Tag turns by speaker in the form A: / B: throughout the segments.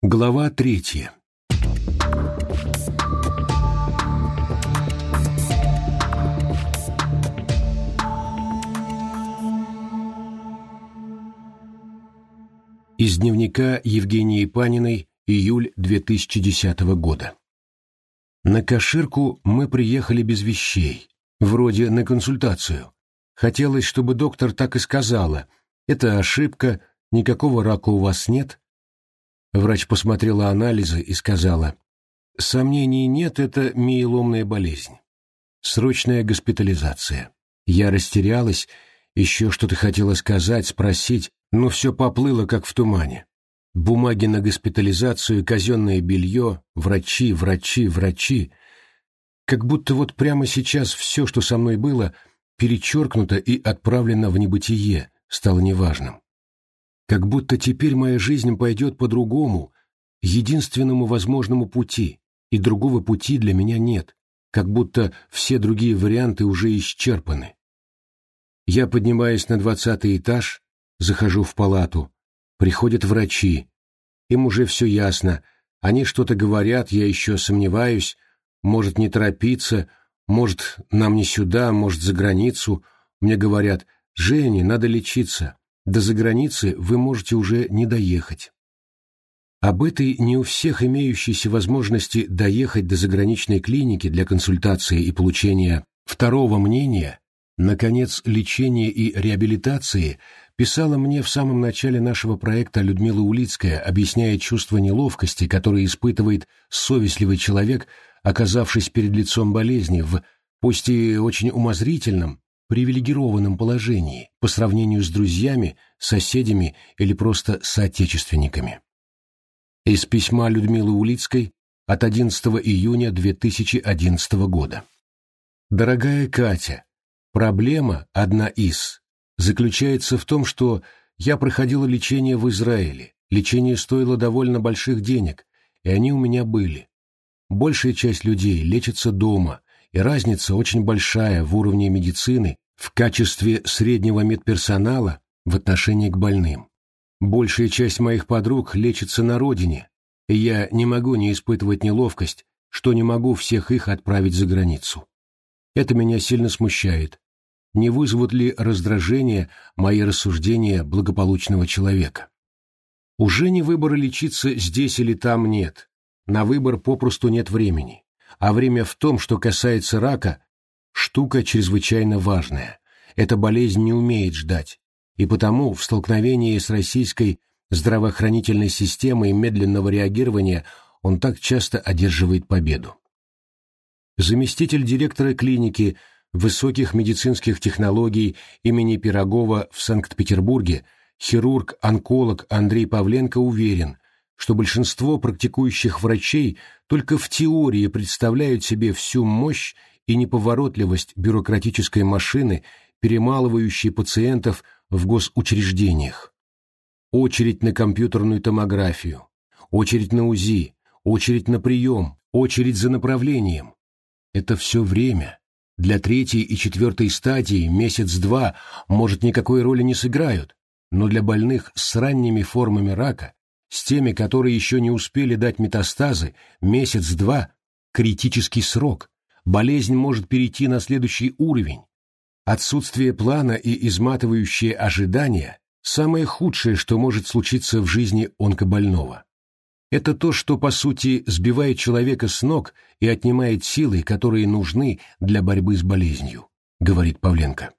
A: Глава третья. Из дневника Евгении Паниной, июль 2010 года. На Каширку мы приехали без вещей, вроде на консультацию. Хотелось, чтобы доктор так и сказала. Это ошибка, никакого рака у вас нет. Врач посмотрела анализы и сказала, сомнений нет, это миеломная болезнь. Срочная госпитализация. Я растерялась, еще что-то хотела сказать, спросить, но все поплыло, как в тумане. Бумаги на госпитализацию, казенное белье, врачи, врачи, врачи. Как будто вот прямо сейчас все, что со мной было, перечеркнуто и отправлено в небытие, стало неважным. Как будто теперь моя жизнь пойдет по другому, единственному возможному пути, и другого пути для меня нет, как будто все другие варианты уже исчерпаны. Я поднимаюсь на двадцатый этаж, захожу в палату. Приходят врачи. Им уже все ясно. Они что-то говорят, я еще сомневаюсь. Может, не торопиться, может, нам не сюда, может, за границу. Мне говорят, Женя, надо лечиться. До заграницы вы можете уже не доехать. Об этой не у всех имеющейся возможности доехать до заграничной клиники для консультации и получения второго мнения Наконец, лечение и реабилитации писала мне в самом начале нашего проекта Людмила Улицкая, объясняя чувство неловкости, которое испытывает совестливый человек, оказавшись перед лицом болезни в, пусть и очень умозрительном, привилегированном положении по сравнению с друзьями, соседями или просто соотечественниками. Из письма Людмилы Улицкой от 11 июня 2011 года. «Дорогая Катя, Проблема, одна из, заключается в том, что я проходила лечение в Израиле. Лечение стоило довольно больших денег, и они у меня были. Большая часть людей лечится дома, и разница очень большая в уровне медицины в качестве среднего медперсонала в отношении к больным. Большая часть моих подруг лечится на родине, и я не могу не испытывать неловкость, что не могу всех их отправить за границу. Это меня сильно смущает. Не вызовут ли раздражение мои рассуждения благополучного человека? Уже не выбора лечиться здесь или там нет. На выбор попросту нет времени. А время в том, что касается рака, штука чрезвычайно важная. Эта болезнь не умеет ждать. И потому в столкновении с российской здравоохранительной системой медленного реагирования он так часто одерживает победу заместитель директора клиники высоких медицинских технологий имени Пирогова в Санкт-Петербурге, хирург-онколог Андрей Павленко уверен, что большинство практикующих врачей только в теории представляют себе всю мощь и неповоротливость бюрократической машины, перемалывающей пациентов в госучреждениях. Очередь на компьютерную томографию, очередь на УЗИ, очередь на прием, очередь за направлением, это все время. Для третьей и четвертой стадии месяц-два, может, никакой роли не сыграют, но для больных с ранними формами рака, с теми, которые еще не успели дать метастазы, месяц-два – критический срок. Болезнь может перейти на следующий уровень. Отсутствие плана и изматывающее ожидания – самое худшее, что может случиться в жизни онкобольного. Это то, что, по сути, сбивает человека с ног и отнимает силы, которые нужны для борьбы с болезнью, говорит Павленко.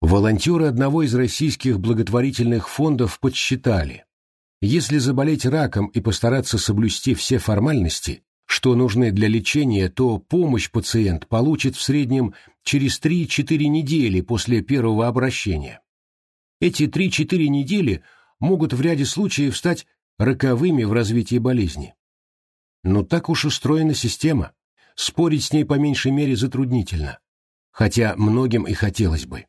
A: Волонтеры одного из российских благотворительных фондов подсчитали, если заболеть раком и постараться соблюсти все формальности, что нужны для лечения, то помощь пациент получит в среднем через 3-4 недели после первого обращения. Эти 3-4 недели могут в ряде случаев стать роковыми в развитии болезни. Но так уж устроена система. Спорить с ней по меньшей мере затруднительно. Хотя многим и хотелось бы.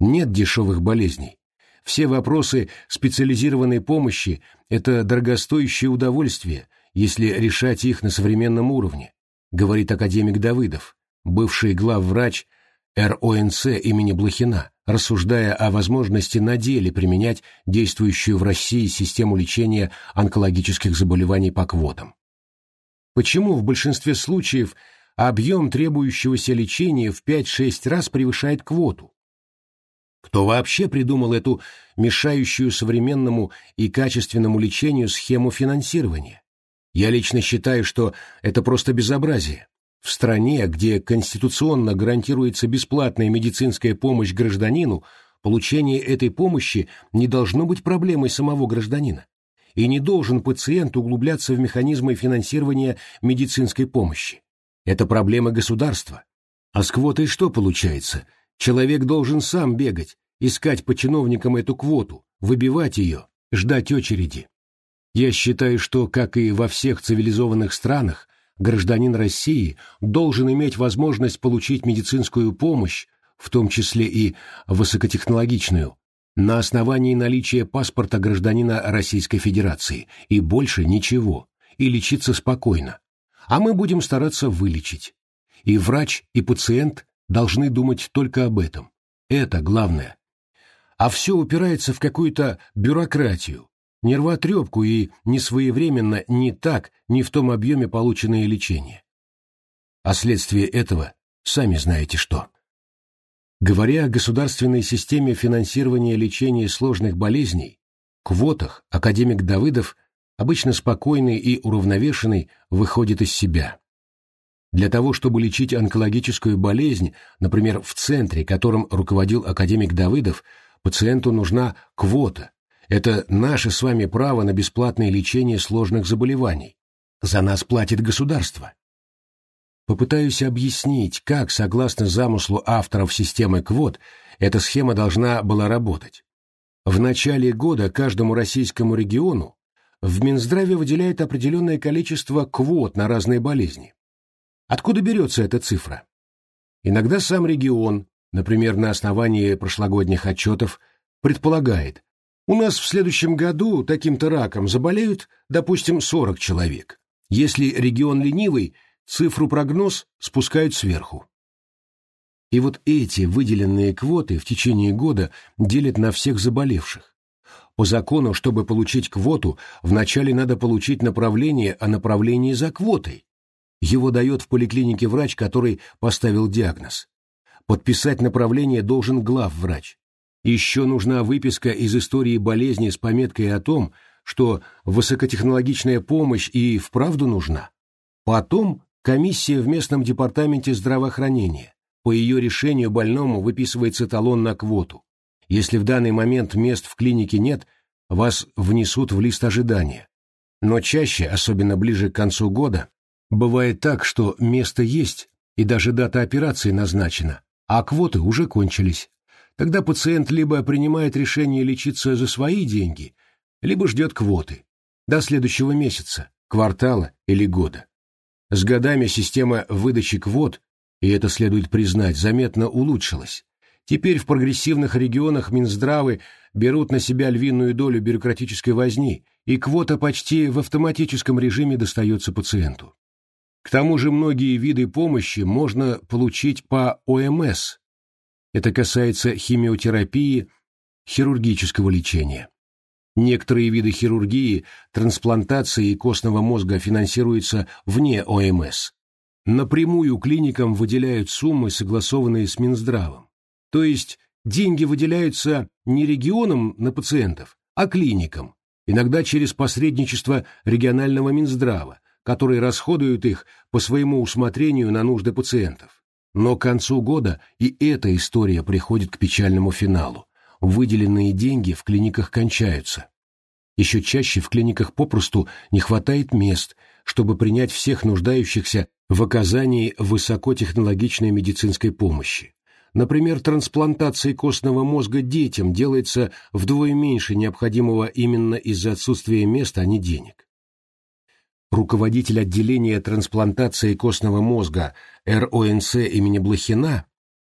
A: Нет дешевых болезней. Все вопросы специализированной помощи – это дорогостоящее удовольствие, если решать их на современном уровне, говорит академик Давыдов, бывший главврач РОНЦ имени Блохина, рассуждая о возможности на деле применять действующую в России систему лечения онкологических заболеваний по квотам. Почему в большинстве случаев объем требующегося лечения в 5-6 раз превышает квоту? Кто вообще придумал эту мешающую современному и качественному лечению схему финансирования? Я лично считаю, что это просто безобразие. В стране, где конституционно гарантируется бесплатная медицинская помощь гражданину, получение этой помощи не должно быть проблемой самого гражданина. И не должен пациент углубляться в механизмы финансирования медицинской помощи. Это проблема государства. А с квотой что получается? Человек должен сам бегать, искать по чиновникам эту квоту, выбивать ее, ждать очереди. Я считаю, что, как и во всех цивилизованных странах, гражданин России должен иметь возможность получить медицинскую помощь, в том числе и высокотехнологичную, на основании наличия паспорта гражданина Российской Федерации, и больше ничего, и лечиться спокойно. А мы будем стараться вылечить. И врач, и пациент должны думать только об этом. Это главное. А все упирается в какую-то бюрократию, нервотрепку и несвоевременно не так, не в том объеме полученное лечение. А следствие этого сами знаете что. Говоря о государственной системе финансирования лечения сложных болезней, квотах академик Давыдов, обычно спокойный и уравновешенный, выходит из себя. Для того, чтобы лечить онкологическую болезнь, например, в центре, которым руководил академик Давыдов, пациенту нужна квота, это наше с вами право на бесплатное лечение сложных заболеваний. За нас платит государство. Попытаюсь объяснить, как, согласно замыслу авторов системы квот, эта схема должна была работать. В начале года каждому российскому региону в Минздраве выделяет определенное количество квот на разные болезни. Откуда берется эта цифра? Иногда сам регион, например, на основании прошлогодних отчетов, предполагает, у нас в следующем году таким-то раком заболеют, допустим, 40 человек. Если регион ленивый, цифру прогноз спускают сверху. И вот эти выделенные квоты в течение года делят на всех заболевших. По закону, чтобы получить квоту, вначале надо получить направление о направлении за квотой. Его дает в поликлинике врач, который поставил диагноз. Подписать направление должен главврач. Еще нужна выписка из истории болезни с пометкой о том, что высокотехнологичная помощь и вправду нужна. Потом комиссия в местном департаменте здравоохранения. По ее решению больному выписывается талон на квоту. Если в данный момент мест в клинике нет, вас внесут в лист ожидания. Но чаще, особенно ближе к концу года, бывает так, что место есть и даже дата операции назначена, а квоты уже кончились. Тогда пациент либо принимает решение лечиться за свои деньги, либо ждет квоты. До следующего месяца, квартала или года. С годами система выдачи квот, и это следует признать, заметно улучшилась. Теперь в прогрессивных регионах Минздравы берут на себя львиную долю бюрократической возни, и квота почти в автоматическом режиме достается пациенту. К тому же многие виды помощи можно получить по ОМС, это касается химиотерапии, хирургического лечения. Некоторые виды хирургии, трансплантации костного мозга финансируются вне ОМС. Напрямую клиникам выделяют суммы, согласованные с Минздравом. То есть деньги выделяются не регионам на пациентов, а клиникам, иногда через посредничество регионального Минздрава, которые расходуют их по своему усмотрению на нужды пациентов. Но к концу года и эта история приходит к печальному финалу. Выделенные деньги в клиниках кончаются. Еще чаще в клиниках попросту не хватает мест, чтобы принять всех нуждающихся в оказании высокотехнологичной медицинской помощи. Например, трансплантация костного мозга детям делается вдвое меньше необходимого именно из-за отсутствия места, а не денег руководитель отделения трансплантации костного мозга РОНЦ имени Блохина,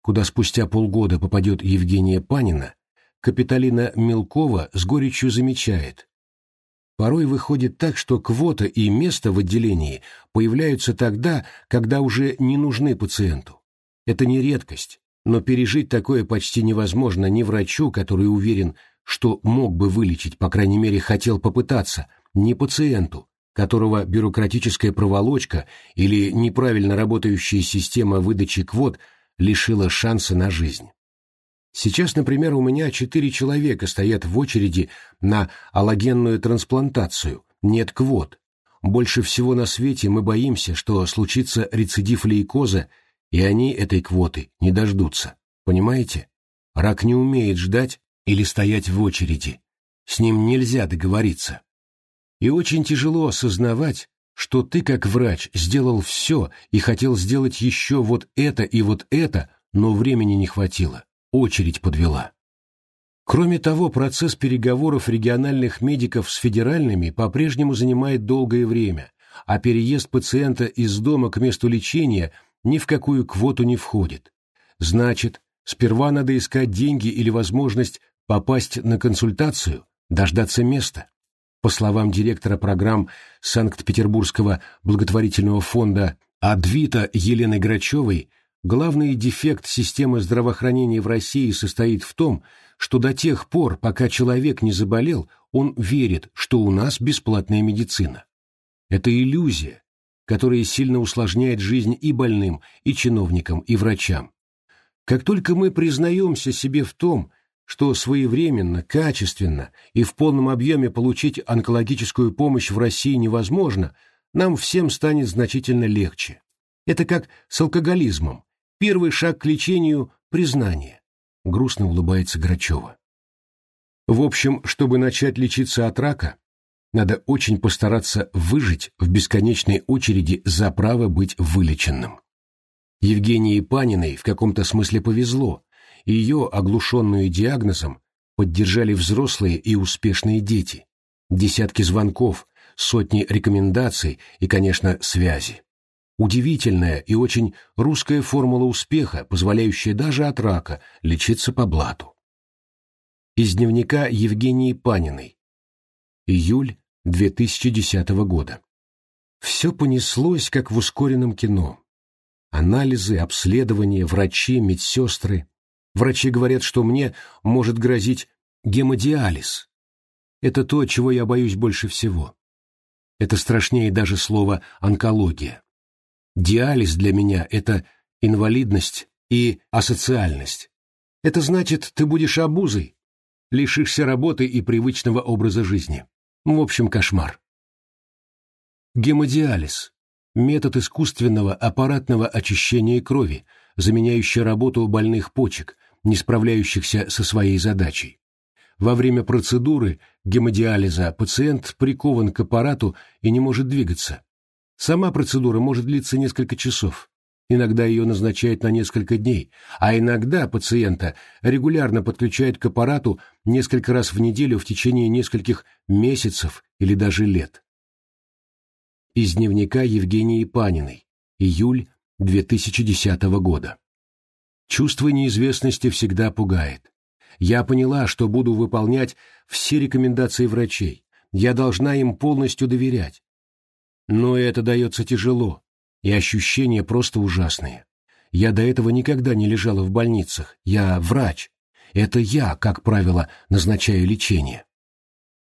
A: куда спустя полгода попадет Евгения Панина, Капиталина Мелкова с горечью замечает. Порой выходит так, что квота и место в отделении появляются тогда, когда уже не нужны пациенту. Это не редкость. Но пережить такое почти невозможно ни врачу, который уверен, что мог бы вылечить, по крайней мере, хотел попытаться, ни пациенту, которого бюрократическая проволочка или неправильно работающая система выдачи квот лишила шанса на жизнь. Сейчас, например, у меня четыре человека стоят в очереди на аллогенную трансплантацию, нет квот. Больше всего на свете мы боимся, что случится рецидив лейкоза, и они этой квоты не дождутся. Понимаете? Рак не умеет ждать или стоять в очереди. С ним нельзя договориться. И очень тяжело осознавать, что ты как врач сделал все и хотел сделать еще вот это и вот это, но времени не хватило очередь подвела. Кроме того, процесс переговоров региональных медиков с федеральными по-прежнему занимает долгое время, а переезд пациента из дома к месту лечения ни в какую квоту не входит. Значит, сперва надо искать деньги или возможность попасть на консультацию, дождаться места. По словам директора программ Санкт-Петербургского благотворительного фонда Адвита Елены Грачевой, Главный дефект системы здравоохранения в России состоит в том, что до тех пор, пока человек не заболел, он верит, что у нас бесплатная медицина. Это иллюзия, которая сильно усложняет жизнь и больным, и чиновникам, и врачам. Как только мы признаемся себе в том, что своевременно, качественно и в полном объеме получить онкологическую помощь в России невозможно, нам всем станет значительно легче. Это как с алкоголизмом. Первый шаг к лечению – признание. Грустно улыбается Грачева. В общем, чтобы начать лечиться от рака, надо очень постараться выжить в бесконечной очереди за право быть вылеченным. Евгении Паниной в каком-то смысле повезло, ее, оглушенную диагнозом, поддержали взрослые и успешные дети, десятки звонков, сотни рекомендаций и, конечно, связи. Удивительная и очень русская формула успеха, позволяющая даже от рака лечиться по блату. Из дневника Евгении Паниной. Июль 2010 года. Все понеслось, как в ускоренном кино. Анализы, обследования, врачи, медсестры. Врачи говорят, что мне может грозить гемодиализ. Это то, чего я боюсь больше всего. Это страшнее даже слова «онкология». Диализ для меня — это инвалидность и асоциальность. Это значит, ты будешь обузой, лишишься работы и привычного образа жизни. В общем, кошмар. Гемодиализ – метод искусственного аппаратного очищения крови, заменяющий работу больных почек, не справляющихся со своей задачей. Во время процедуры гемодиализа пациент прикован к аппарату и не может двигаться. Сама процедура может длиться несколько часов. Иногда ее назначают на несколько дней, а иногда пациента регулярно подключают к аппарату несколько раз в неделю в течение нескольких месяцев или даже лет. Из дневника Евгении Паниной. Июль 2010 года. Чувство неизвестности всегда пугает. Я поняла, что буду выполнять все рекомендации врачей. Я должна им полностью доверять. Но это дается тяжело, и ощущения просто ужасные. Я до этого никогда не лежала в больницах, я врач. Это я, как правило, назначаю лечение.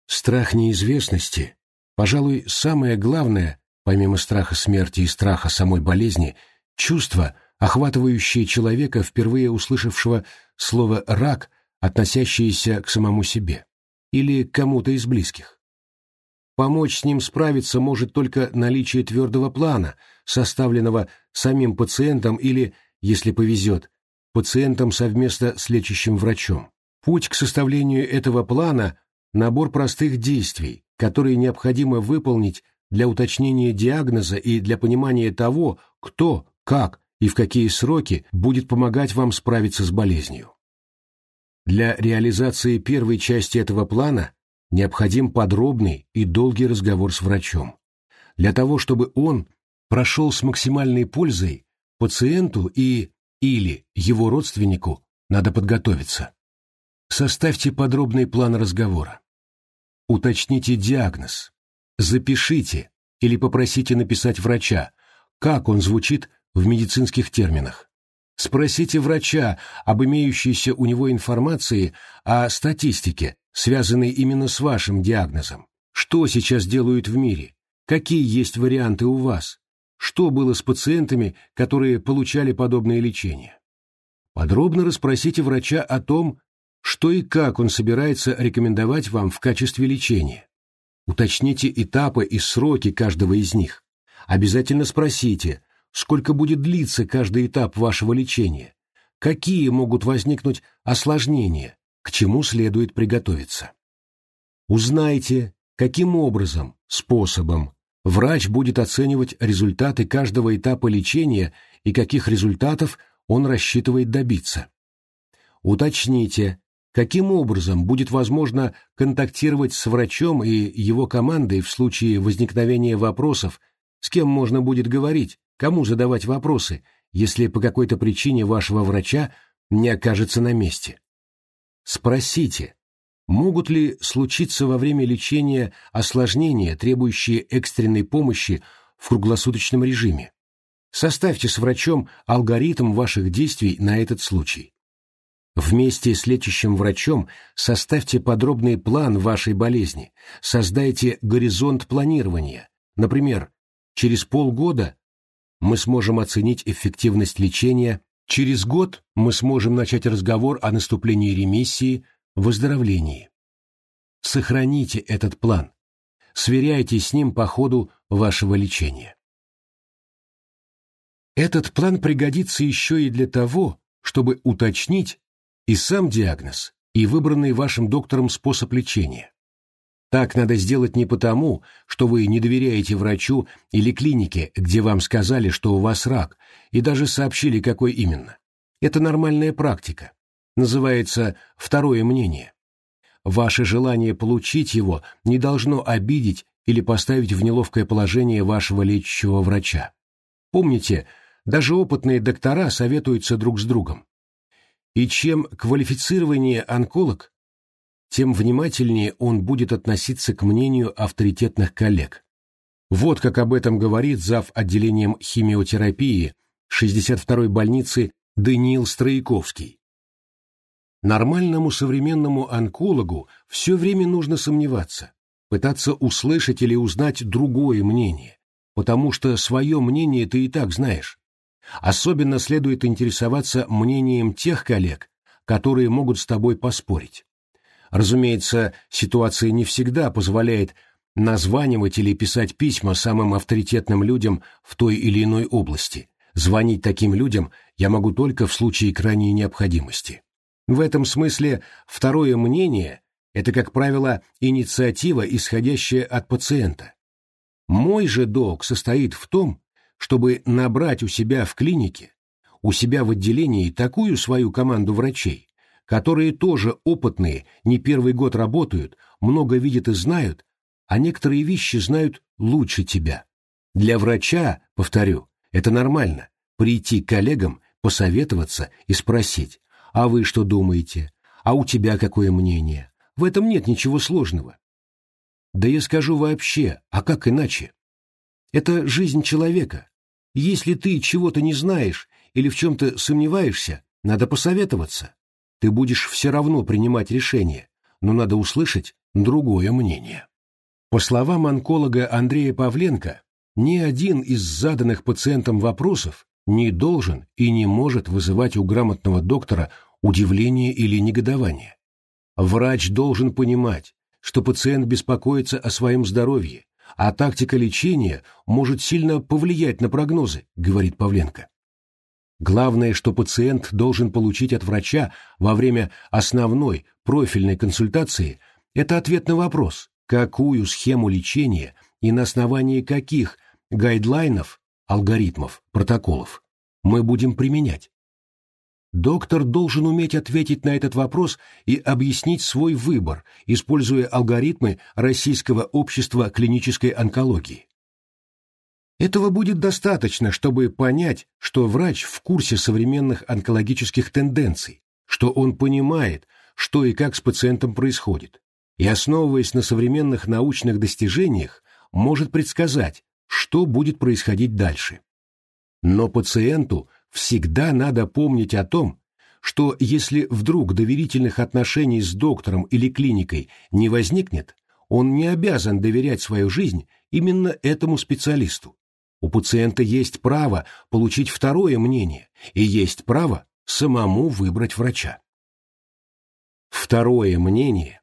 A: Страх неизвестности, пожалуй, самое главное, помимо страха смерти и страха самой болезни, чувство, охватывающее человека, впервые услышавшего слово «рак», относящееся к самому себе или к кому-то из близких. Помочь с ним справиться может только наличие твердого плана, составленного самим пациентом или, если повезет, пациентом совместно с лечащим врачом. Путь к составлению этого плана – набор простых действий, которые необходимо выполнить для уточнения диагноза и для понимания того, кто, как и в какие сроки будет помогать вам справиться с болезнью. Для реализации первой части этого плана необходим подробный и долгий разговор с врачом. Для того, чтобы он прошел с максимальной пользой, пациенту и или его родственнику надо подготовиться. Составьте подробный план разговора. Уточните диагноз. Запишите или попросите написать врача, как он звучит в медицинских терминах. Спросите врача об имеющейся у него информации о статистике, связанной именно с вашим диагнозом. Что сейчас делают в мире? Какие есть варианты у вас? Что было с пациентами, которые получали подобное лечение? Подробно расспросите врача о том, что и как он собирается рекомендовать вам в качестве лечения. Уточните этапы и сроки каждого из них. Обязательно спросите, сколько будет длиться каждый этап вашего лечения, какие могут возникнуть осложнения, к чему следует приготовиться. Узнайте, каким образом, способом врач будет оценивать результаты каждого этапа лечения и каких результатов он рассчитывает добиться. Уточните, каким образом будет возможно контактировать с врачом и его командой в случае возникновения вопросов, с кем можно будет говорить, Кому задавать вопросы, если по какой-то причине вашего врача не окажется на месте? Спросите, могут ли случиться во время лечения осложнения, требующие экстренной помощи в круглосуточном режиме? Составьте с врачом алгоритм ваших действий на этот случай. Вместе с лечащим врачом составьте подробный план вашей болезни, создайте горизонт планирования. Например, через полгода мы сможем оценить эффективность лечения, через год мы сможем начать разговор о наступлении ремиссии, выздоровлении. Сохраните этот план. Сверяйте с ним по ходу вашего лечения. Этот план пригодится еще и для того, чтобы уточнить и сам диагноз, и выбранный вашим доктором способ лечения. Так надо сделать не потому, что вы не доверяете врачу или клинике, где вам сказали, что у вас рак, и даже сообщили, какой именно. Это нормальная практика. Называется «второе мнение». Ваше желание получить его не должно обидеть или поставить в неловкое положение вашего лечащего врача. Помните, даже опытные доктора советуются друг с другом. И чем квалифицированнее онколог, тем внимательнее он будет относиться к мнению авторитетных коллег. Вот как об этом говорит зав. отделением химиотерапии 62-й больницы Даниил Строяковский. Нормальному современному онкологу все время нужно сомневаться, пытаться услышать или узнать другое мнение, потому что свое мнение ты и так знаешь. Особенно следует интересоваться мнением тех коллег, которые могут с тобой поспорить. Разумеется, ситуация не всегда позволяет названивать или писать письма самым авторитетным людям в той или иной области. Звонить таким людям я могу только в случае крайней необходимости. В этом смысле второе мнение – это, как правило, инициатива, исходящая от пациента. Мой же долг состоит в том, чтобы набрать у себя в клинике, у себя в отделении такую свою команду врачей, которые тоже опытные, не первый год работают, много видят и знают, а некоторые вещи знают лучше тебя. Для врача, повторю, это нормально, прийти к коллегам, посоветоваться и спросить, а вы что думаете, а у тебя какое мнение? В этом нет ничего сложного. Да я скажу вообще, а как иначе? Это жизнь человека. Если ты чего-то не знаешь или в чем-то сомневаешься, надо посоветоваться ты будешь все равно принимать решение, но надо услышать другое мнение. По словам онколога Андрея Павленко, ни один из заданных пациентам вопросов не должен и не может вызывать у грамотного доктора удивление или негодование. Врач должен понимать, что пациент беспокоится о своем здоровье, а тактика лечения может сильно повлиять на прогнозы, говорит Павленко. Главное, что пациент должен получить от врача во время основной профильной консультации, это ответ на вопрос, какую схему лечения и на основании каких гайдлайнов, алгоритмов, протоколов мы будем применять. Доктор должен уметь ответить на этот вопрос и объяснить свой выбор, используя алгоритмы Российского общества клинической онкологии. Этого будет достаточно, чтобы понять, что врач в курсе современных онкологических тенденций, что он понимает, что и как с пациентом происходит, и, основываясь на современных научных достижениях, может предсказать, что будет происходить дальше. Но пациенту всегда надо помнить о том, что если вдруг доверительных отношений с доктором или клиникой не возникнет, он не обязан доверять свою жизнь именно этому специалисту. У пациента есть право получить второе мнение и есть право самому выбрать врача. Второе мнение,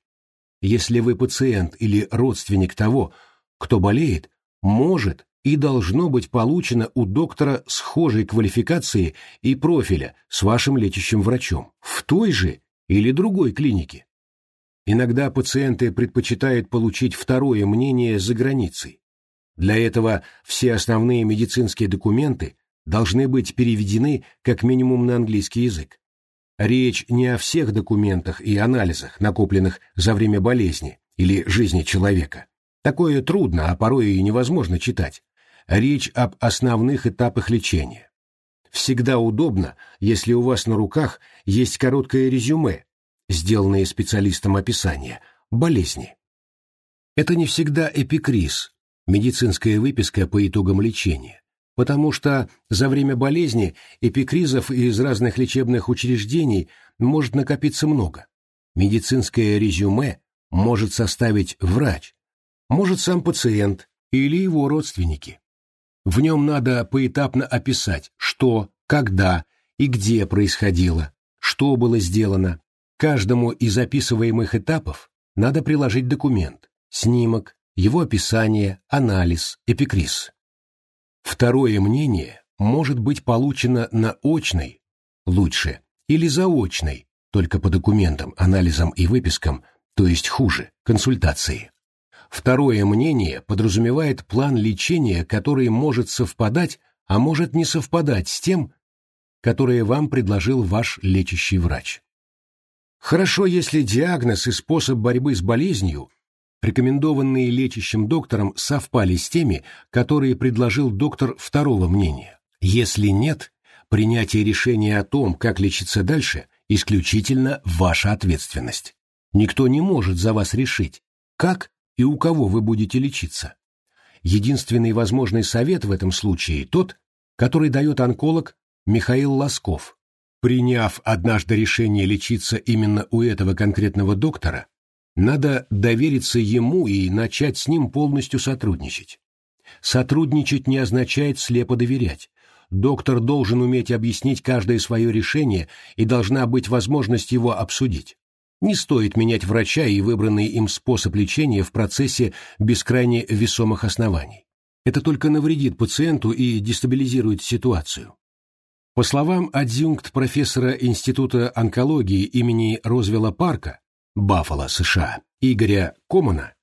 A: если вы пациент или родственник того, кто болеет, может и должно быть получено у доктора схожей квалификации и профиля с вашим лечащим врачом в той же или другой клинике. Иногда пациенты предпочитают получить второе мнение за границей. Для этого все основные медицинские документы должны быть переведены как минимум на английский язык. Речь не о всех документах и анализах, накопленных за время болезни или жизни человека. Такое трудно, а порой и невозможно читать. Речь об основных этапах лечения. Всегда удобно, если у вас на руках есть короткое резюме, сделанное специалистом описания, болезни. Это не всегда эпикриз, медицинская выписка по итогам лечения, потому что за время болезни эпикризов из разных лечебных учреждений может накопиться много. Медицинское резюме может составить врач, может сам пациент или его родственники. В нем надо поэтапно описать, что, когда и где происходило, что было сделано. Каждому из описываемых этапов надо приложить документ, снимок, его описание, анализ, эпикриз. Второе мнение может быть получено на очной, лучше, или заочной, только по документам, анализам и выпискам, то есть хуже, консультации. Второе мнение подразумевает план лечения, который может совпадать, а может не совпадать с тем, которое вам предложил ваш лечащий врач. Хорошо, если диагноз и способ борьбы с болезнью, рекомендованные лечащим доктором, совпали с теми, которые предложил доктор второго мнения. Если нет, принятие решения о том, как лечиться дальше, исключительно ваша ответственность. Никто не может за вас решить, как и у кого вы будете лечиться. Единственный возможный совет в этом случае тот, который дает онколог Михаил Лосков. Приняв однажды решение лечиться именно у этого конкретного доктора, надо довериться ему и начать с ним полностью сотрудничать. Сотрудничать не означает слепо доверять. Доктор должен уметь объяснить каждое свое решение и должна быть возможность его обсудить. Не стоит менять врача и выбранный им способ лечения в процессе без крайне весомых оснований. Это только навредит пациенту и дестабилизирует ситуацию. По словам адъюнкт профессора Института онкологии имени Розвелла Парка, Баффало, США, Игоря Комана,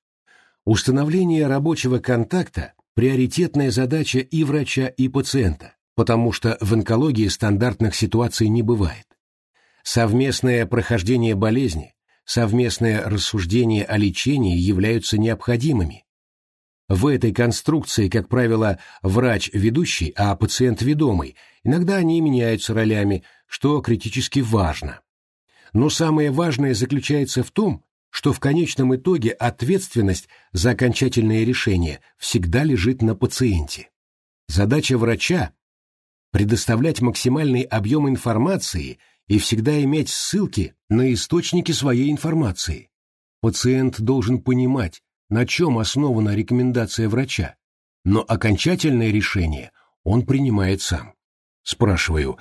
A: установление рабочего контакта – приоритетная задача и врача, и пациента, потому что в онкологии стандартных ситуаций не бывает. Совместное прохождение болезни, совместное рассуждение о лечении являются необходимыми. В этой конструкции, как правило, врач ведущий, а пациент ведомый, иногда они меняются ролями, что критически важно. Но самое важное заключается в том, что в конечном итоге ответственность за окончательное решение всегда лежит на пациенте. Задача врача – предоставлять максимальный объем информации и всегда иметь ссылки на источники своей информации. Пациент должен понимать, на чем основана рекомендация врача, но окончательное решение он принимает сам. Спрашиваю,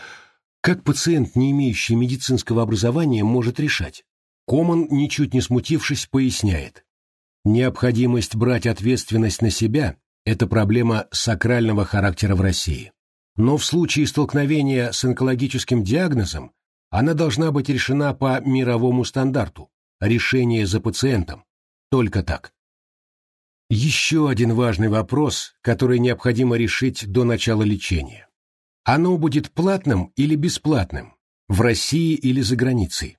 A: как пациент, не имеющий медицинского образования, может решать? Коман, ничуть не смутившись, поясняет. Необходимость брать ответственность на себя – это проблема сакрального характера в России. Но в случае столкновения с онкологическим диагнозом она должна быть решена по мировому стандарту. Решение за пациентом. Только так. Еще один важный вопрос, который необходимо решить до начала лечения. Оно будет платным или бесплатным, в России или за границей.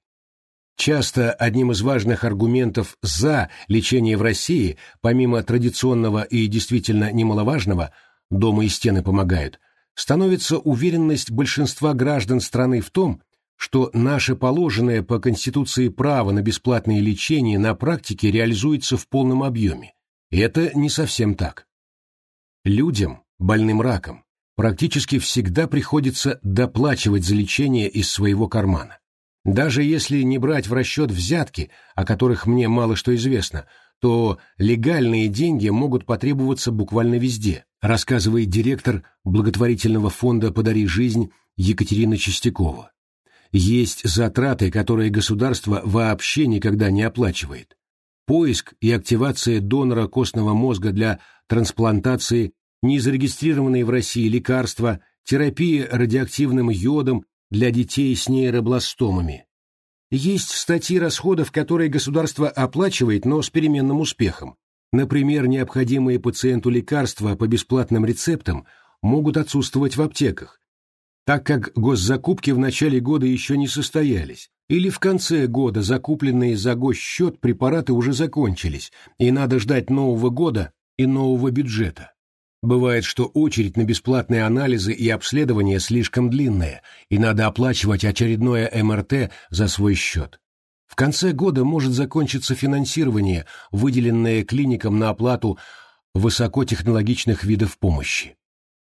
A: Часто одним из важных аргументов за лечение в России, помимо традиционного и действительно немаловажного «дома и стены помогают», становится уверенность большинства граждан страны в том, что наше положенное по Конституции право на бесплатное лечение на практике реализуется в полном объеме. Это не совсем так. Людям, больным раком, практически всегда приходится доплачивать за лечение из своего кармана. Даже если не брать в расчет взятки, о которых мне мало что известно, то легальные деньги могут потребоваться буквально везде, рассказывает директор благотворительного фонда «Подари жизнь» Екатерина Чистякова. Есть затраты, которые государство вообще никогда не оплачивает. Поиск и активация донора костного мозга для трансплантации, незарегистрированные в России лекарства, терапия радиоактивным йодом для детей с нейробластомами. Есть статьи расходов, которые государство оплачивает, но с переменным успехом. Например, необходимые пациенту лекарства по бесплатным рецептам могут отсутствовать в аптеках, так как госзакупки в начале года еще не состоялись, или в конце года закупленные за госсчет препараты уже закончились, и надо ждать Нового года и нового бюджета. Бывает, что очередь на бесплатные анализы и обследования слишком длинная, и надо оплачивать очередное МРТ за свой счет. В конце года может закончиться финансирование, выделенное клиникам на оплату высокотехнологичных видов помощи.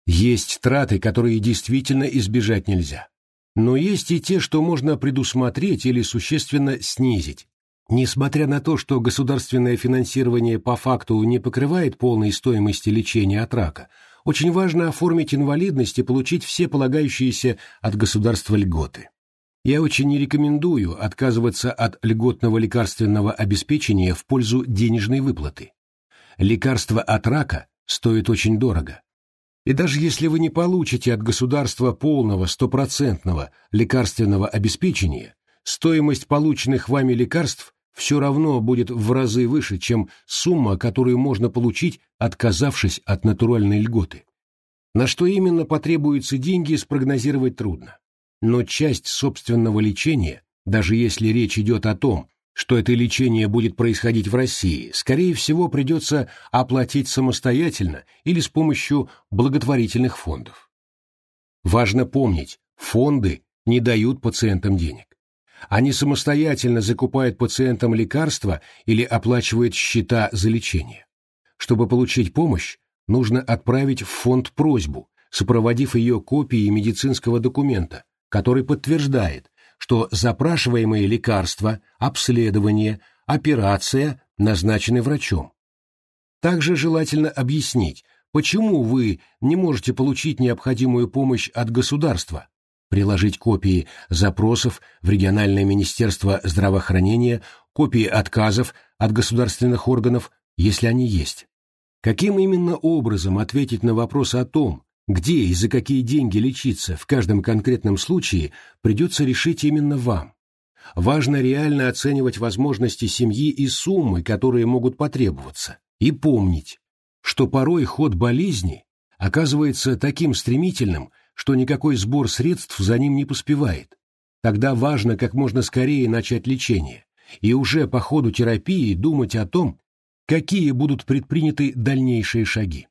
A: Есть траты, которые действительно избежать нельзя. Но есть и те, что можно предусмотреть или существенно снизить. Несмотря на то, что государственное финансирование по факту не покрывает полной стоимости лечения от рака, очень важно оформить инвалидность и получить все полагающиеся от государства льготы. Я очень не рекомендую отказываться от льготного лекарственного обеспечения в пользу денежной выплаты. Лекарство от рака стоит очень дорого. И даже если вы не получите от государства полного стопроцентного лекарственного обеспечения, стоимость полученных вами лекарств все равно будет в разы выше, чем сумма, которую можно получить, отказавшись от натуральной льготы. На что именно потребуются деньги, спрогнозировать трудно. Но часть собственного лечения, даже если речь идет о том, что это лечение будет происходить в России, скорее всего, придется оплатить самостоятельно или с помощью благотворительных фондов. Важно помнить, фонды не дают пациентам денег. Они самостоятельно закупают пациентам лекарства или оплачивают счета за лечение. Чтобы получить помощь, нужно отправить в фонд просьбу, сопроводив ее копией медицинского документа, который подтверждает, что запрашиваемые лекарства, обследование, операция назначены врачом. Также желательно объяснить, почему вы не можете получить необходимую помощь от государства, приложить копии запросов в региональное министерство здравоохранения, копии отказов от государственных органов, если они есть. Каким именно образом ответить на вопрос о том, где и за какие деньги лечиться в каждом конкретном случае, придется решить именно вам. Важно реально оценивать возможности семьи и суммы, которые могут потребоваться, и помнить, что порой ход болезни оказывается таким стремительным, что никакой сбор средств за ним не поспевает. Тогда важно как можно скорее начать лечение и уже по ходу терапии думать о том, какие будут предприняты дальнейшие шаги.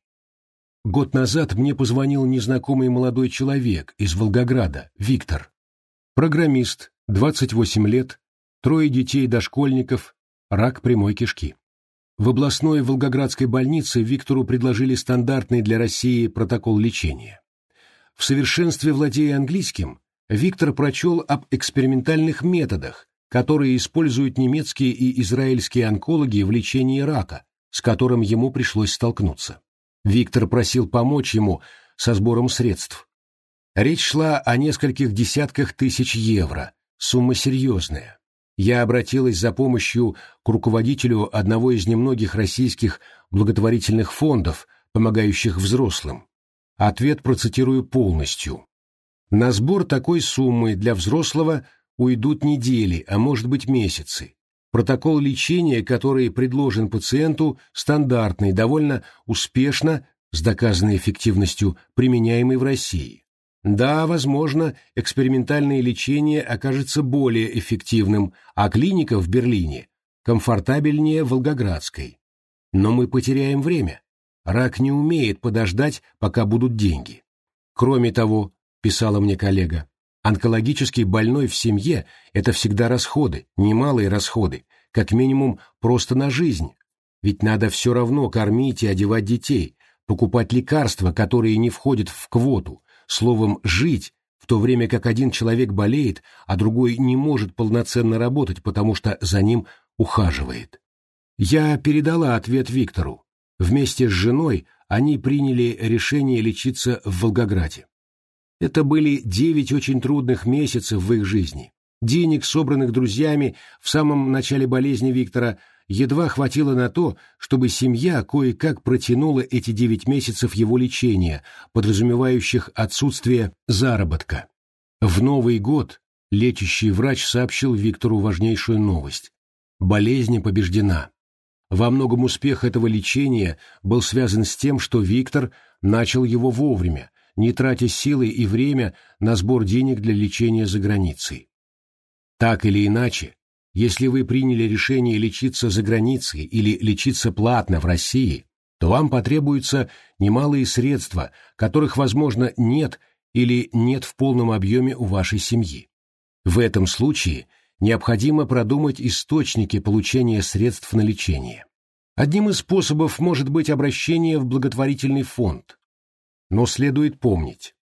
A: Год назад мне позвонил незнакомый молодой человек из Волгограда, Виктор. Программист, 28 лет, трое детей-дошкольников, рак прямой кишки. В областной Волгоградской больнице Виктору предложили стандартный для России протокол лечения. В совершенстве владея английским, Виктор прочел об экспериментальных методах, которые используют немецкие и израильские онкологи в лечении рака, с которым ему пришлось столкнуться. Виктор просил помочь ему со сбором средств. Речь шла о нескольких десятках тысяч евро, сумма серьезная. Я обратилась за помощью к руководителю одного из немногих российских благотворительных фондов, помогающих взрослым. Ответ процитирую полностью. На сбор такой суммы для взрослого уйдут недели, а может быть месяцы. Протокол лечения, который предложен пациенту, стандартный, довольно успешно, с доказанной эффективностью, применяемый в России. Да, возможно, экспериментальное лечение окажется более эффективным, а клиника в Берлине комфортабельнее Волгоградской. Но мы потеряем время. Рак не умеет подождать, пока будут деньги. Кроме того, писала мне коллега, Онкологический больной в семье – это всегда расходы, немалые расходы, как минимум просто на жизнь. Ведь надо все равно кормить и одевать детей, покупать лекарства, которые не входят в квоту, словом «жить», в то время как один человек болеет, а другой не может полноценно работать, потому что за ним ухаживает. Я передала ответ Виктору. Вместе с женой они приняли решение лечиться в Волгограде. Это были девять очень трудных месяцев в их жизни. Денег, собранных друзьями в самом начале болезни Виктора, едва хватило на то, чтобы семья кое-как протянула эти девять месяцев его лечения, подразумевающих отсутствие заработка. В Новый год лечащий врач сообщил Виктору важнейшую новость. Болезнь побеждена. Во многом успех этого лечения был связан с тем, что Виктор начал его вовремя, не тратя силы и время на сбор денег для лечения за границей. Так или иначе, если вы приняли решение лечиться за границей или лечиться платно в России, то вам потребуются немалые средства, которых, возможно, нет или нет в полном объеме у вашей семьи. В этом случае необходимо продумать источники получения средств на лечение. Одним из способов может быть обращение в благотворительный фонд. Но следует помнить,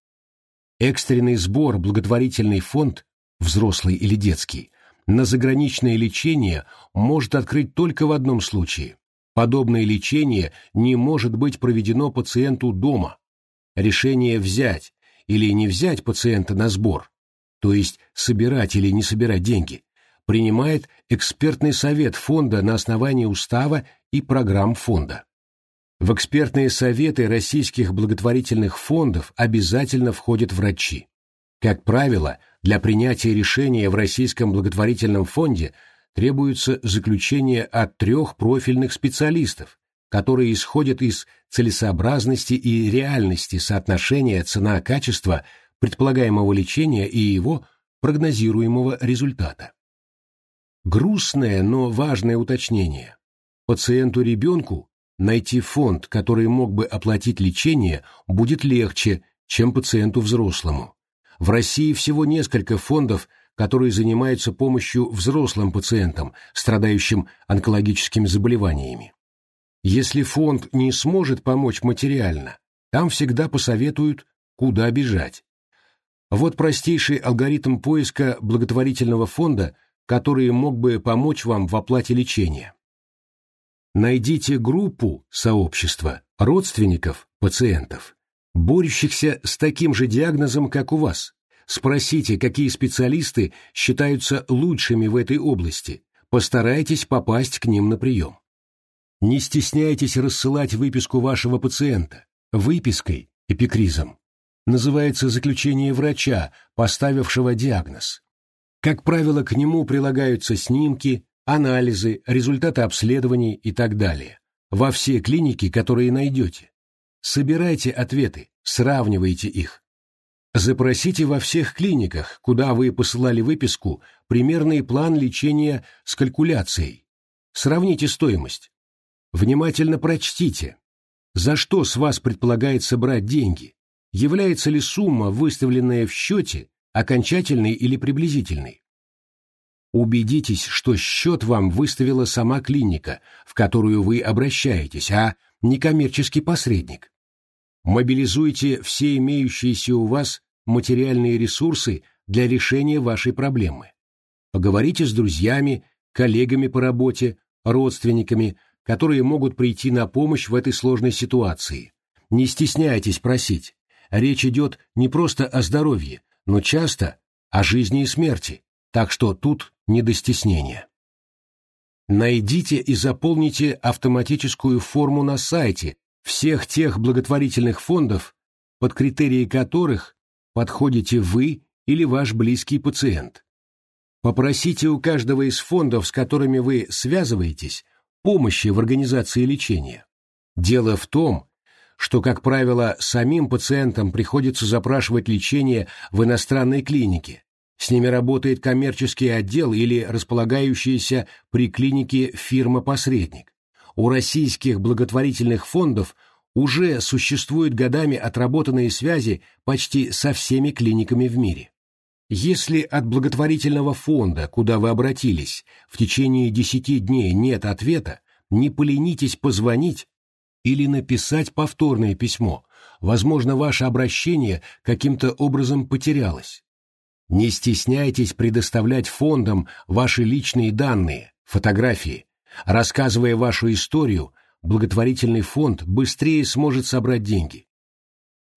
A: экстренный сбор благотворительный фонд, взрослый или детский, на заграничное лечение может открыть только в одном случае. Подобное лечение не может быть проведено пациенту дома. Решение взять или не взять пациента на сбор, то есть собирать или не собирать деньги, принимает экспертный совет фонда на основании устава и программ фонда. В экспертные советы российских благотворительных фондов обязательно входят врачи. Как правило, для принятия решения в Российском благотворительном фонде требуется заключение от трех профильных специалистов, которые исходят из целесообразности и реальности соотношения цена-качество предполагаемого лечения и его прогнозируемого результата. Грустное, но важное уточнение. Пациенту-ребенку найти фонд, который мог бы оплатить лечение, будет легче, чем пациенту взрослому. В России всего несколько фондов, которые занимаются помощью взрослым пациентам, страдающим онкологическими заболеваниями. Если фонд не сможет помочь материально, там всегда посоветуют, куда бежать. Вот простейший алгоритм поиска благотворительного фонда, который мог бы помочь вам в оплате лечения. Найдите группу сообщества родственников пациентов, борющихся с таким же диагнозом, как у вас. Спросите, какие специалисты считаются лучшими в этой области. Постарайтесь попасть к ним на прием. Не стесняйтесь рассылать выписку вашего пациента. Выпиской, эпикризом, называется заключение врача, поставившего диагноз. Как правило, к нему прилагаются снимки, анализы, результаты обследований и так далее. Во все клиники, которые найдете. Собирайте ответы, сравнивайте их. Запросите во всех клиниках, куда вы посылали выписку, примерный план лечения с калькуляцией. Сравните стоимость. Внимательно прочтите. За что с вас предполагается брать деньги? Является ли сумма, выставленная в счете, окончательной или приблизительной? Убедитесь, что счет вам выставила сама клиника, в которую вы обращаетесь, а не коммерческий посредник. Мобилизуйте все имеющиеся у вас материальные ресурсы для решения вашей проблемы. Поговорите с друзьями, коллегами по работе, родственниками, которые могут прийти на помощь в этой сложной ситуации. Не стесняйтесь просить. Речь идет не просто о здоровье, но часто о жизни и смерти, так что тут не до стеснения. Найдите и заполните автоматическую форму на сайте всех тех благотворительных фондов, под критерии которых подходите вы или ваш близкий пациент. Попросите у каждого из фондов, с которыми вы связываетесь, помощи в организации лечения. Дело в том, что, как правило, самим пациентам приходится запрашивать лечение в иностранной клинике. С ними работает коммерческий отдел или располагающаяся при клинике фирма-посредник у российских благотворительных фондов уже существуют годами отработанные связи почти со всеми клиниками в мире. Если от благотворительного фонда, куда вы обратились, в течение 10 дней нет ответа, не поленитесь позвонить или написать повторное письмо. Возможно, ваше обращение каким-то образом потерялось. Не стесняйтесь предоставлять фондам ваши личные данные, фотографии. Рассказывая вашу историю, благотворительный фонд быстрее сможет собрать деньги.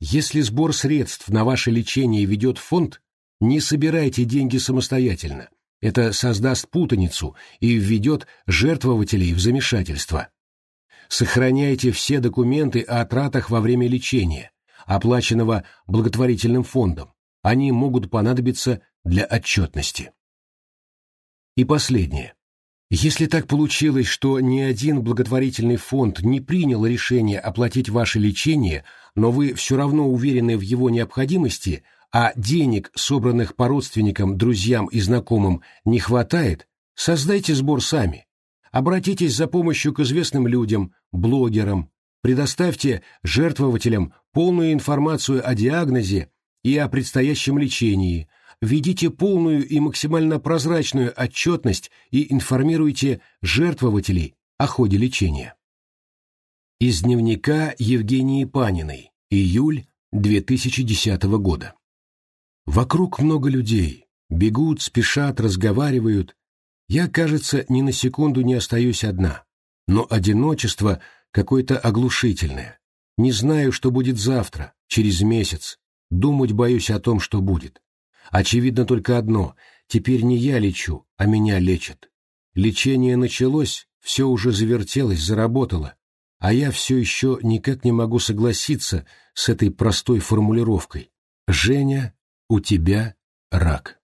A: Если сбор средств на ваше лечение ведет фонд, не собирайте деньги самостоятельно. Это создаст путаницу и введет жертвователей в замешательство. Сохраняйте все документы о тратах во время лечения, оплаченного благотворительным фондом. Они могут понадобиться для отчетности. И последнее. Если так получилось, что ни один благотворительный фонд не принял решение оплатить ваше лечение, но вы все равно уверены в его необходимости, а денег, собранных по родственникам, друзьям и знакомым, не хватает, создайте сбор сами. Обратитесь за помощью к известным людям, блогерам, предоставьте жертвователям полную информацию о диагнозе и о предстоящем лечении, Введите полную и максимально прозрачную отчетность и информируйте жертвователей о ходе лечения. Из дневника Евгении Паниной. Июль 2010 года. Вокруг много людей. Бегут, спешат, разговаривают. Я, кажется, ни на секунду не остаюсь одна. Но одиночество какое-то оглушительное. Не знаю, что будет завтра, через месяц. Думать боюсь о том, что будет. Очевидно только одно — теперь не я лечу, а меня лечат. Лечение началось, все уже завертелось, заработало, а я все еще никак не могу согласиться с этой простой формулировкой. «Женя, у тебя рак».